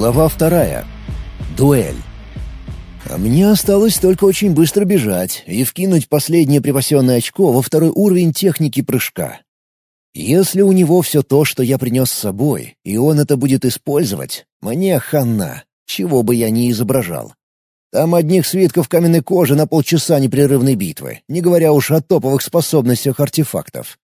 Глава вторая. Дуэль. А мне осталось только очень быстро бежать и вкинуть последнее припасенное очко во второй уровень техники прыжка. Если у него все то, что я принес с собой, и он это будет использовать, мне хана, чего бы я ни изображал. Там одних свитков каменной кожи на полчаса непрерывной битвы, не говоря уж о топовых способностях артефактов.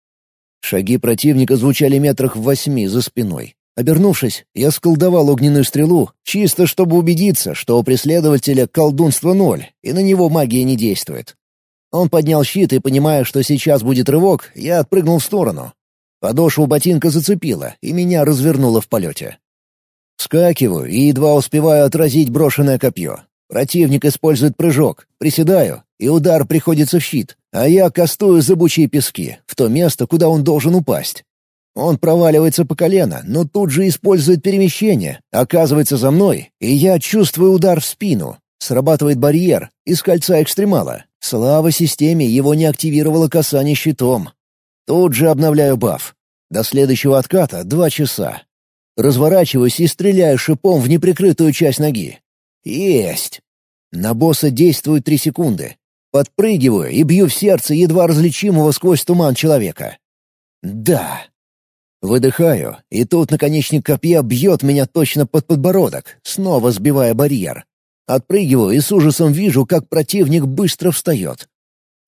Шаги противника звучали метрах в восьми за спиной. Обернувшись, я сколдовал огненную стрелу, чисто чтобы убедиться, что у преследователя колдунство ноль, и на него магия не действует. Он поднял щит, и, понимая, что сейчас будет рывок, я отпрыгнул в сторону. Подошву ботинка зацепило, и меня развернуло в полете. Скакиваю и едва успеваю отразить брошенное копье. Противник использует прыжок, приседаю, и удар приходится в щит, а я кастую зыбучие пески, в то место, куда он должен упасть. Он проваливается по колено, но тут же использует перемещение, оказывается за мной, и я чувствую удар в спину. Срабатывает барьер из кольца экстремала. Слава системе его не активировало касание щитом. Тут же обновляю баф. До следующего отката два часа. Разворачиваюсь и стреляю шипом в неприкрытую часть ноги. Есть! На босса действует три секунды. Подпрыгиваю и бью в сердце едва различимого сквозь туман человека. Да, Выдыхаю, и тут наконечник копья бьет меня точно под подбородок, снова сбивая барьер. Отпрыгиваю и с ужасом вижу, как противник быстро встает.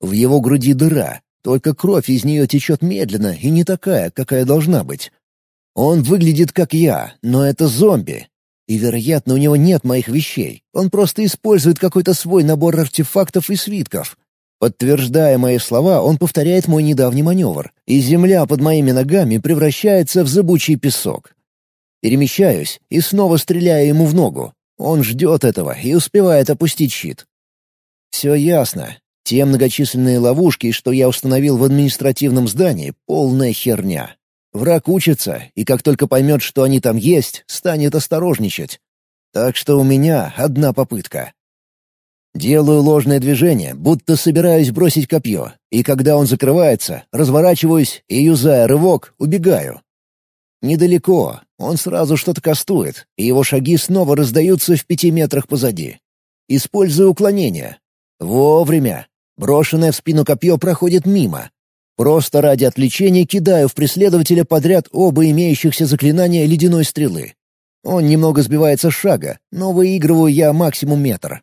В его груди дыра, только кровь из нее течет медленно и не такая, какая должна быть. Он выглядит как я, но это зомби. И, вероятно, у него нет моих вещей. Он просто использует какой-то свой набор артефактов и свитков. Подтверждая мои слова, он повторяет мой недавний маневр, и земля под моими ногами превращается в зыбучий песок. Перемещаюсь и снова стреляю ему в ногу. Он ждет этого и успевает опустить щит. Все ясно. Те многочисленные ловушки, что я установил в административном здании, полная херня. Враг учится, и как только поймет, что они там есть, станет осторожничать. Так что у меня одна попытка. Делаю ложное движение, будто собираюсь бросить копье, и когда он закрывается, разворачиваюсь и, юзая рывок, убегаю. Недалеко, он сразу что-то кастует, и его шаги снова раздаются в пяти метрах позади. Использую уклонение. Вовремя. Брошенное в спину копье проходит мимо. Просто ради отвлечения кидаю в преследователя подряд оба имеющихся заклинания ледяной стрелы. Он немного сбивается с шага, но выигрываю я максимум метр.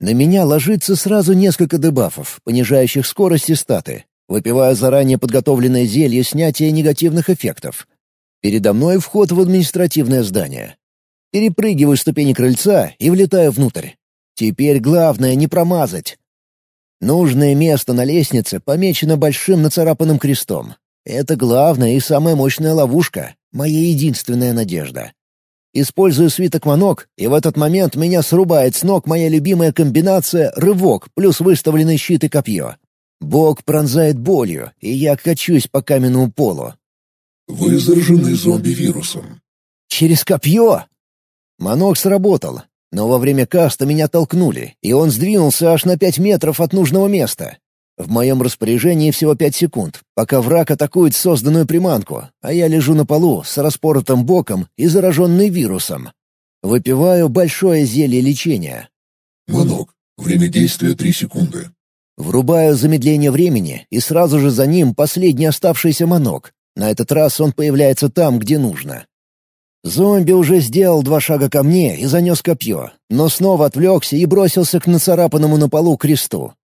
На меня ложится сразу несколько дебафов, понижающих скорость и статы. Выпиваю заранее подготовленное зелье снятия негативных эффектов. Передо мной вход в административное здание. Перепрыгиваю ступени крыльца и влетаю внутрь. Теперь главное не промазать. Нужное место на лестнице помечено большим нацарапанным крестом. Это главная и самая мощная ловушка, моя единственная надежда. Использую свиток манок, и в этот момент меня срубает с ног моя любимая комбинация «рывок» плюс выставленный щит и копье. Бог пронзает болью, и я качусь по каменному полу. «Вы заражены зомби-вирусом». «Через копье?» Манок сработал, но во время каста меня толкнули, и он сдвинулся аж на пять метров от нужного места. В моем распоряжении всего пять секунд, пока враг атакует созданную приманку, а я лежу на полу с распоротым боком и зараженный вирусом. Выпиваю большое зелье лечения. Манок. Время действия три секунды. Врубаю замедление времени, и сразу же за ним последний оставшийся манок. На этот раз он появляется там, где нужно. Зомби уже сделал два шага ко мне и занес копье, но снова отвлекся и бросился к нацарапанному на полу кресту.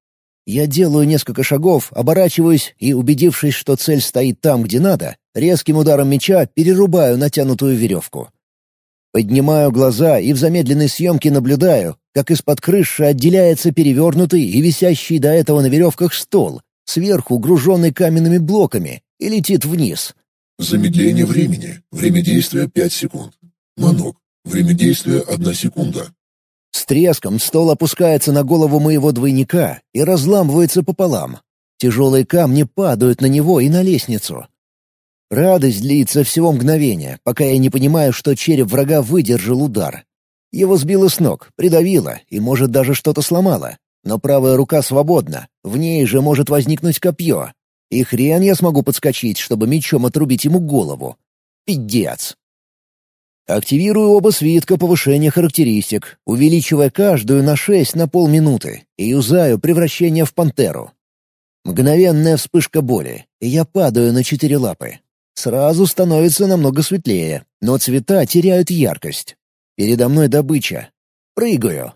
Я делаю несколько шагов, оборачиваюсь и, убедившись, что цель стоит там, где надо, резким ударом меча перерубаю натянутую веревку. Поднимаю глаза и в замедленной съемке наблюдаю, как из-под крыши отделяется перевернутый и висящий до этого на веревках стол, сверху груженный каменными блоками, и летит вниз. Замедление времени. Время действия — пять секунд. Манок. Время действия — одна секунда. С треском стол опускается на голову моего двойника и разламывается пополам. Тяжелые камни падают на него и на лестницу. Радость длится всего мгновение, пока я не понимаю, что череп врага выдержал удар. Его сбило с ног, придавило и, может, даже что-то сломало. Но правая рука свободна, в ней же может возникнуть копье. И хрен я смогу подскочить, чтобы мечом отрубить ему голову. Пиздец. Активирую оба свитка повышения характеристик, увеличивая каждую на 6 на полминуты, и юзаю превращение в пантеру. Мгновенная вспышка боли, и я падаю на четыре лапы. Сразу становится намного светлее, но цвета теряют яркость. Передо мной добыча. Прыгаю.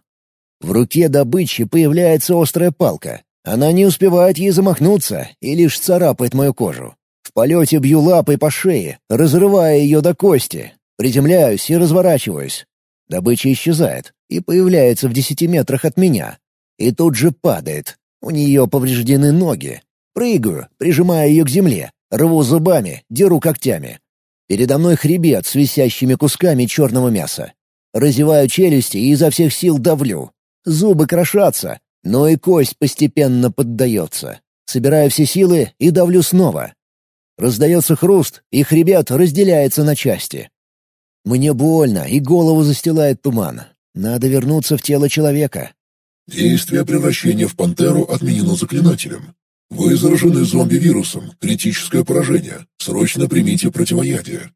В руке добычи появляется острая палка. Она не успевает ей замахнуться и лишь царапает мою кожу. В полете бью лапой по шее, разрывая ее до кости, Приземляюсь и разворачиваюсь. Добыча исчезает и появляется в десяти метрах от меня. И тут же падает. У нее повреждены ноги. Прыгаю, прижимая ее к земле, рву зубами, деру когтями. Передо мной хребет с висящими кусками черного мяса. Разеваю челюсти и изо всех сил давлю. Зубы крошатся, но и кость постепенно поддается. Собираю все силы и давлю снова. Раздается хруст, и хребет разделяется на части. Мне больно, и голову застилает туман. Надо вернуться в тело человека. Действие превращения в пантеру отменено заклинателем. Вы заражены зомби-вирусом. Критическое поражение. Срочно примите противоядие.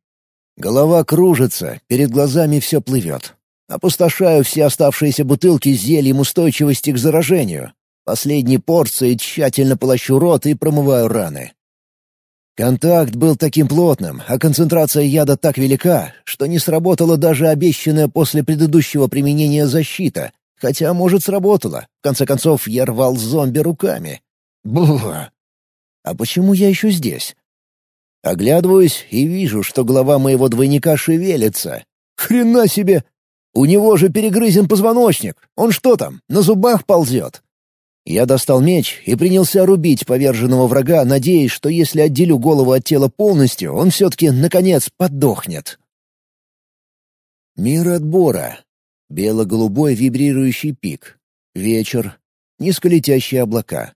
Голова кружится, перед глазами все плывет. Опустошаю все оставшиеся бутылки с зельем устойчивости к заражению. Последней порции тщательно полощу рот и промываю раны. Контакт был таким плотным, а концентрация яда так велика, что не сработала даже обещанная после предыдущего применения защита, хотя, может, сработала. В конце концов, я рвал зомби руками. Бух! А почему я еще здесь? Оглядываюсь и вижу, что голова моего двойника шевелится. Хрена себе! У него же перегрызен позвоночник. Он что там, на зубах ползет? Я достал меч и принялся рубить поверженного врага, надеясь, что если отделю голову от тела полностью, он все-таки, наконец, подохнет. Мир отбора. Бело-голубой вибрирующий пик. Вечер. Низколетящие облака.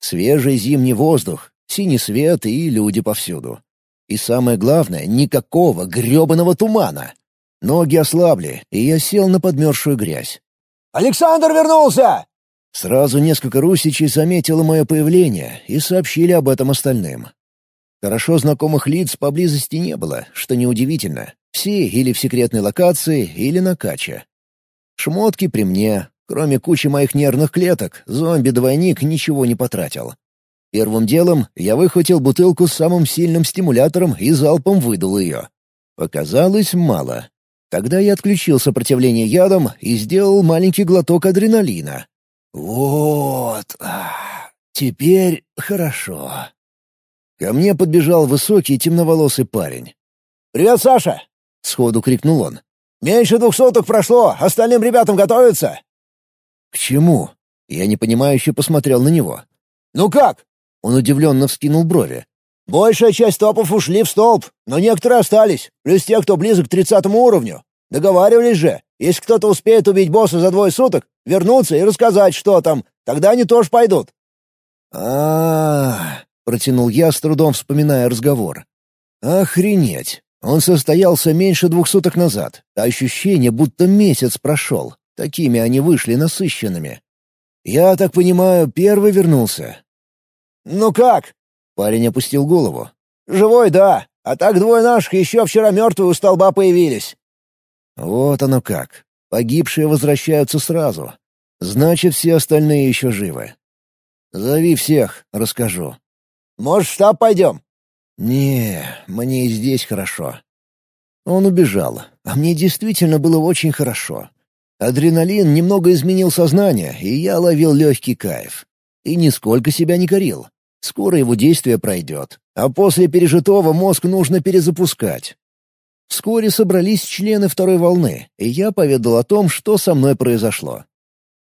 Свежий зимний воздух, синий свет и люди повсюду. И самое главное, никакого грёбаного тумана. Ноги ослабли, и я сел на подмерзшую грязь. «Александр вернулся!» Сразу несколько русичей заметило мое появление и сообщили об этом остальным. Хорошо знакомых лиц поблизости не было, что неудивительно. Все или в секретной локации, или на каче. Шмотки при мне. Кроме кучи моих нервных клеток, зомби-двойник ничего не потратил. Первым делом я выхватил бутылку с самым сильным стимулятором и залпом выдул ее. Показалось мало. Тогда я отключил сопротивление ядом и сделал маленький глоток адреналина. «Вот, теперь хорошо». Ко мне подбежал высокий темноволосый парень. «Привет, Саша!» — сходу крикнул он. «Меньше двух суток прошло, остальным ребятам готовиться!» «К чему?» — я непонимающе посмотрел на него. «Ну как?» — он удивленно вскинул брови. «Большая часть топов ушли в столб, но некоторые остались, плюс те, кто близок к тридцатому уровню. Договаривались же, если кто-то успеет убить босса за двое суток, вернуться и рассказать, что там, тогда они тоже пойдут». Протянул я, с трудом вспоминая разговор. «Охренеть! Он состоялся меньше двух суток назад, ощущение, будто месяц прошел. Такими они вышли насыщенными. Я так понимаю, первый вернулся». «Ну как?» — парень опустил голову. «Живой, да. А так двое наших еще вчера мертвые у столба появились». Вот оно как. Погибшие возвращаются сразу. Значит, все остальные еще живы. Зови всех, расскажу. Может, в штаб пойдем? Не, мне и здесь хорошо. Он убежал, а мне действительно было очень хорошо. Адреналин немного изменил сознание, и я ловил легкий кайф. И нисколько себя не корил. Скоро его действие пройдет, а после пережитого мозг нужно перезапускать. Вскоре собрались члены второй волны, и я поведал о том, что со мной произошло.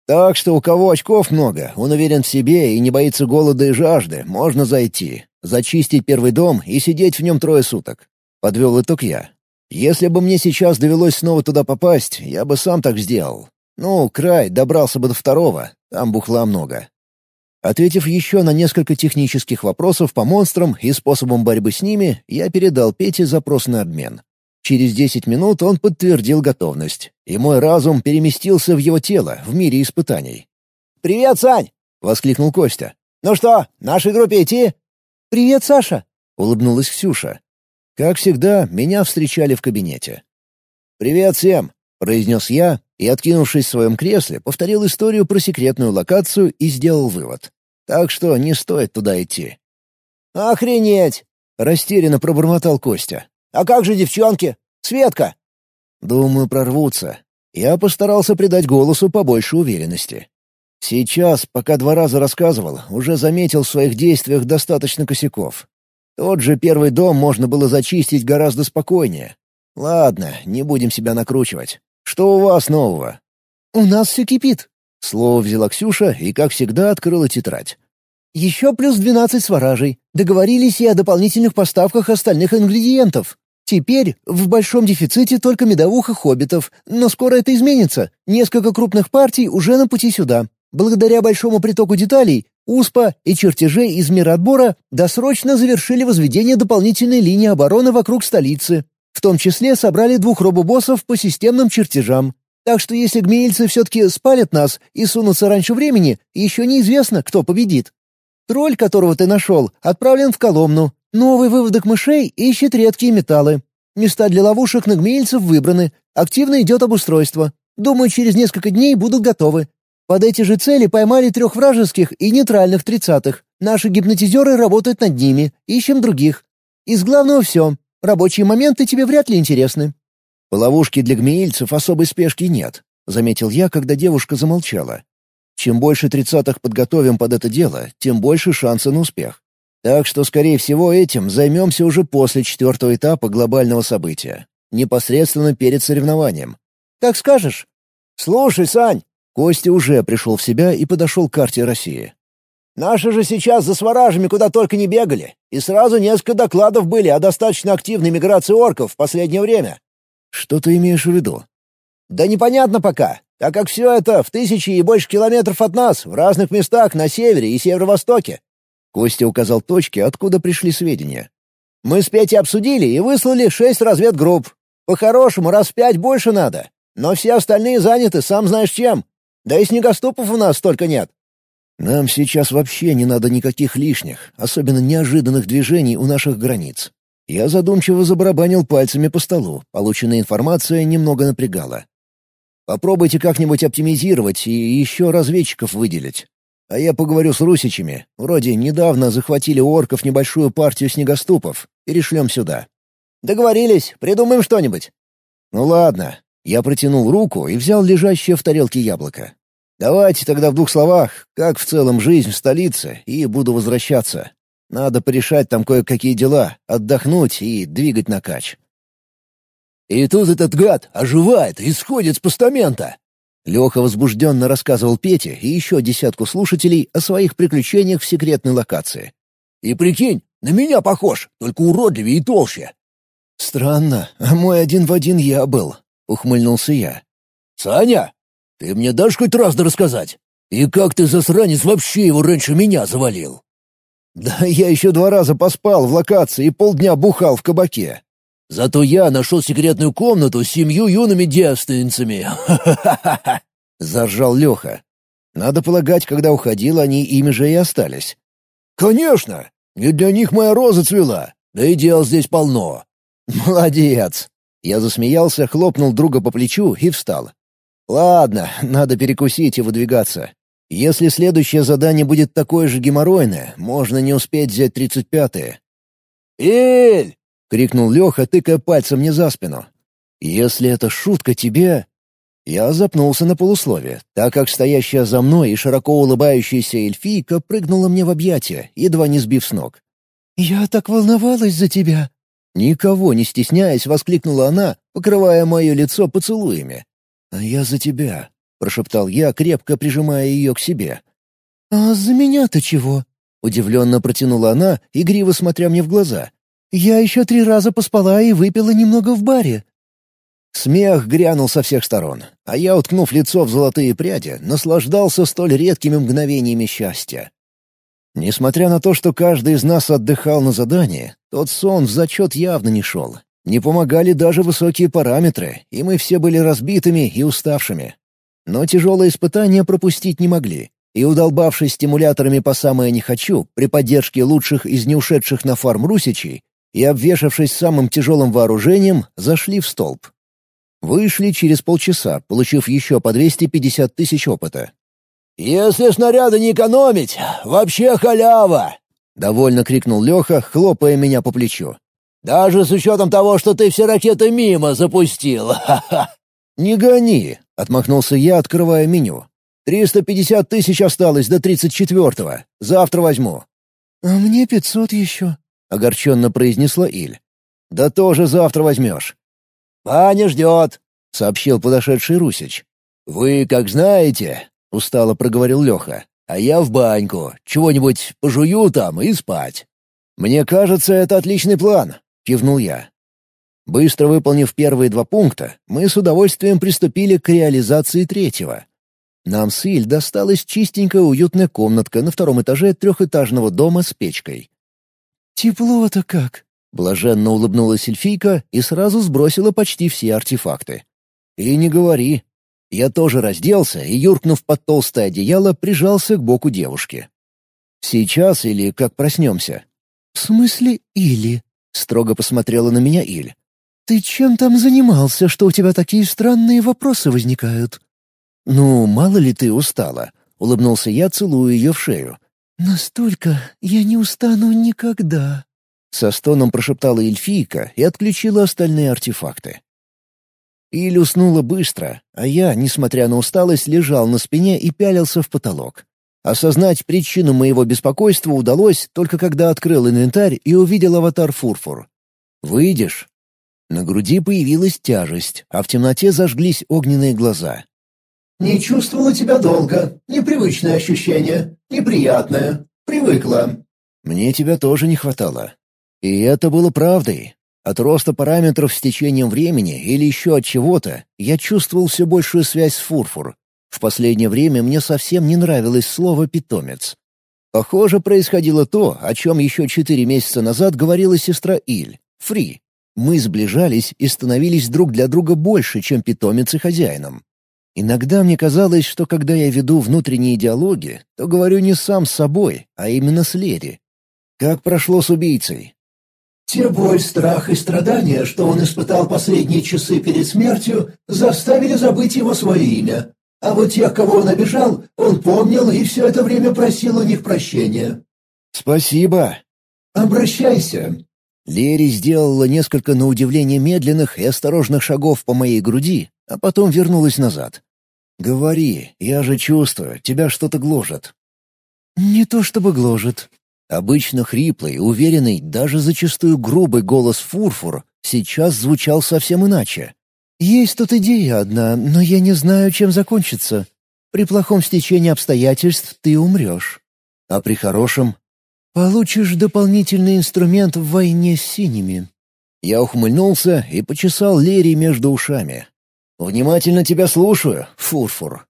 Так что у кого очков много, он уверен в себе и не боится голода и жажды, можно зайти, зачистить первый дом и сидеть в нем трое суток. Подвел итог я. Если бы мне сейчас довелось снова туда попасть, я бы сам так сделал. Ну, край, добрался бы до второго, там бухла много. Ответив еще на несколько технических вопросов по монстрам и способам борьбы с ними, я передал Пете запрос на обмен. Через десять минут он подтвердил готовность, и мой разум переместился в его тело в мире испытаний. «Привет, Сань!» — воскликнул Костя. «Ну что, нашей группе идти?» «Привет, Саша!» — улыбнулась Ксюша. Как всегда, меня встречали в кабинете. «Привет всем!» — произнес я и, откинувшись в своем кресле, повторил историю про секретную локацию и сделал вывод. Так что не стоит туда идти. «Охренеть!» — растерянно пробормотал Костя. «А как же девчонки? Светка!» «Думаю, прорвутся». Я постарался придать голосу побольше уверенности. Сейчас, пока два раза рассказывал, уже заметил в своих действиях достаточно косяков. Тот же первый дом можно было зачистить гораздо спокойнее. Ладно, не будем себя накручивать. Что у вас нового? «У нас все кипит», — слово взяла Ксюша и, как всегда, открыла тетрадь. «Еще плюс двенадцать сваражей. Договорились и о дополнительных поставках остальных ингредиентов. Теперь в большом дефиците только медовуха хоббитов, но скоро это изменится. Несколько крупных партий уже на пути сюда. Благодаря большому притоку деталей, УСПА и чертежей из мира отбора досрочно завершили возведение дополнительной линии обороны вокруг столицы. В том числе собрали двух робобоссов по системным чертежам. Так что если гмеильцы все-таки спалят нас и сунутся раньше времени, еще неизвестно, кто победит. Тролль, которого ты нашел, отправлен в Коломну. Новый выводок мышей ищет редкие металлы. Места для ловушек на гмеильцев выбраны. Активно идет обустройство. Думаю, через несколько дней будут готовы. Под эти же цели поймали трех вражеских и нейтральных тридцатых. Наши гипнотизеры работают над ними, ищем других. Из главного все. Рабочие моменты тебе вряд ли интересны». «По ловушке для гмеильцев особой спешки нет», — заметил я, когда девушка замолчала. «Чем больше тридцатых подготовим под это дело, тем больше шанса на успех. Так что, скорее всего, этим займемся уже после четвертого этапа глобального события, непосредственно перед соревнованием. Как скажешь. Слушай, Сань, Костя уже пришел в себя и подошел к карте России. «Наши же сейчас за сваражами куда только не бегали, и сразу несколько докладов были о достаточно активной миграции орков в последнее время». «Что ты имеешь в виду?» «Да непонятно пока, так как все это в тысячи и больше километров от нас, в разных местах на севере и северо-востоке». Костя указал точки, откуда пришли сведения. «Мы с Петей обсудили и выслали шесть разведгрупп. По-хорошему, раз в пять больше надо. Но все остальные заняты, сам знаешь чем. Да и снегоступов у нас столько нет. Нам сейчас вообще не надо никаких лишних, особенно неожиданных движений у наших границ. Я задумчиво забарабанил пальцами по столу, полученная информация немного напрягала. Попробуйте как-нибудь оптимизировать и еще разведчиков выделить. А я поговорю с русичами. Вроде недавно захватили у орков небольшую партию снегоступов. Перешлем сюда. Договорились, придумаем что-нибудь. Ну ладно, я протянул руку и взял лежащее в тарелке яблоко. «Давайте тогда в двух словах, как в целом жизнь в столице, и буду возвращаться. Надо порешать там кое-какие дела, отдохнуть и двигать на кач». «И тут этот гад оживает и сходит с постамента!» Леха возбужденно рассказывал Пете и еще десятку слушателей о своих приключениях в секретной локации. «И прикинь, на меня похож, только уродливее и толще». «Странно, а мой один в один я был. — ухмыльнулся я. «Саня, ты мне дашь хоть раз рассказать? И как ты, засранец, вообще его раньше меня завалил?» «Да я еще два раза поспал в локации и полдня бухал в кабаке». «Зато я нашел секретную комнату с семью юными девственницами. Ха-ха-ха-ха!» — заржал Леха. Надо полагать, когда уходил, они ими же и остались. «Конечно! Не для них моя роза цвела, да и дел здесь полно». «Молодец!» Я засмеялся, хлопнул друга по плечу и встал. «Ладно, надо перекусить и выдвигаться. Если следующее задание будет такое же геморройное, можно не успеть взять тридцать пятое». «Эль!» — крикнул Леха, тыкая пальцем мне за спину. «Если это шутка тебе...» Я запнулся на полуслове, так как стоящая за мной и широко улыбающаяся эльфийка прыгнула мне в объятия, едва не сбив с ног. «Я так волновалась за тебя!» Никого не стесняясь, воскликнула она, покрывая мое лицо поцелуями. «А я за тебя», — прошептал я, крепко прижимая ее к себе. «А за меня-то чего?» — удивленно протянула она, игриво смотря мне в глаза. «Я еще три раза поспала и выпила немного в баре». Смех грянул со всех сторон, а я, уткнув лицо в золотые пряди, наслаждался столь редкими мгновениями счастья. Несмотря на то, что каждый из нас отдыхал на задании, тот сон в зачет явно не шел. Не помогали даже высокие параметры, и мы все были разбитыми и уставшими. Но тяжелые испытания пропустить не могли, и, удолбавшись стимуляторами по самое «не хочу» при поддержке лучших из неушедших на фарм русичей и обвешавшись самым тяжелым вооружением, зашли в столб. Вышли через полчаса, получив еще по 250 тысяч опыта. «Если снаряды не экономить, вообще халява!» — довольно крикнул Леха, хлопая меня по плечу. «Даже с учетом того, что ты все ракеты мимо запустил! Ха-ха!» «Не гони!» — отмахнулся я, открывая меню. «Триста пятьдесят тысяч осталось до тридцать четвертого. Завтра возьму». «А мне пятьсот еще», — огорченно произнесла Иль. «Да тоже завтра возьмешь». «Паня ждет», — сообщил подошедший Русич. «Вы как знаете», — устало проговорил Леха, «а я в баньку, чего-нибудь пожую там и спать». «Мне кажется, это отличный план», — кивнул я. Быстро выполнив первые два пункта, мы с удовольствием приступили к реализации третьего. Нам с Иль досталась чистенькая уютная комнатка на втором этаже трехэтажного дома с печкой. «Тепло-то как!» — блаженно улыбнулась эльфийка и сразу сбросила почти все артефакты. «И не говори». Я тоже разделся и, юркнув под толстое одеяло, прижался к боку девушки. «Сейчас или как проснемся?» «В смысле или?» — строго посмотрела на меня Иль. «Ты чем там занимался, что у тебя такие странные вопросы возникают?» «Ну, мало ли ты устала», — улыбнулся я, целуя ее в шею. «Настолько я не устану никогда», — со стоном прошептала эльфийка и отключила остальные артефакты. Иль уснула быстро, а я, несмотря на усталость, лежал на спине и пялился в потолок. Осознать причину моего беспокойства удалось только когда открыл инвентарь и увидел аватар Фурфур. «Выйдешь?» На груди появилась тяжесть, а в темноте зажглись огненные глаза. «Не чувствовала тебя долго. Непривычное ощущение. Неприятное. Привыкла». «Мне тебя тоже не хватало. И это было правдой. От роста параметров с течением времени или еще от чего-то я чувствовал все большую связь с Фурфур. В последнее время мне совсем не нравилось слово «питомец». Похоже, происходило то, о чем еще четыре месяца назад говорила сестра Иль — Фри. Мы сближались и становились друг для друга больше, чем питомец и хозяином. Иногда мне казалось, что когда я веду внутренние диалоги, то говорю не сам с собой, а именно с Леди. Как прошло с убийцей? Те боль, страх и страдания, что он испытал последние часы перед смертью, заставили забыть его свое имя. А вот тех, кого он обижал, он помнил и все это время просил у них прощения. «Спасибо». «Обращайся». Лери сделала несколько на удивление медленных и осторожных шагов по моей груди, а потом вернулась назад. «Говори, я же чувствую, тебя что-то гложет». «Не то чтобы гложет». Обычно хриплый, уверенный, даже зачастую грубый голос Фурфур сейчас звучал совсем иначе. «Есть тут идея одна, но я не знаю, чем закончится. При плохом стечении обстоятельств ты умрешь. А при хорошем? Получишь дополнительный инструмент в войне с синими». Я ухмыльнулся и почесал Лери между ушами. «Внимательно тебя слушаю, Фурфур».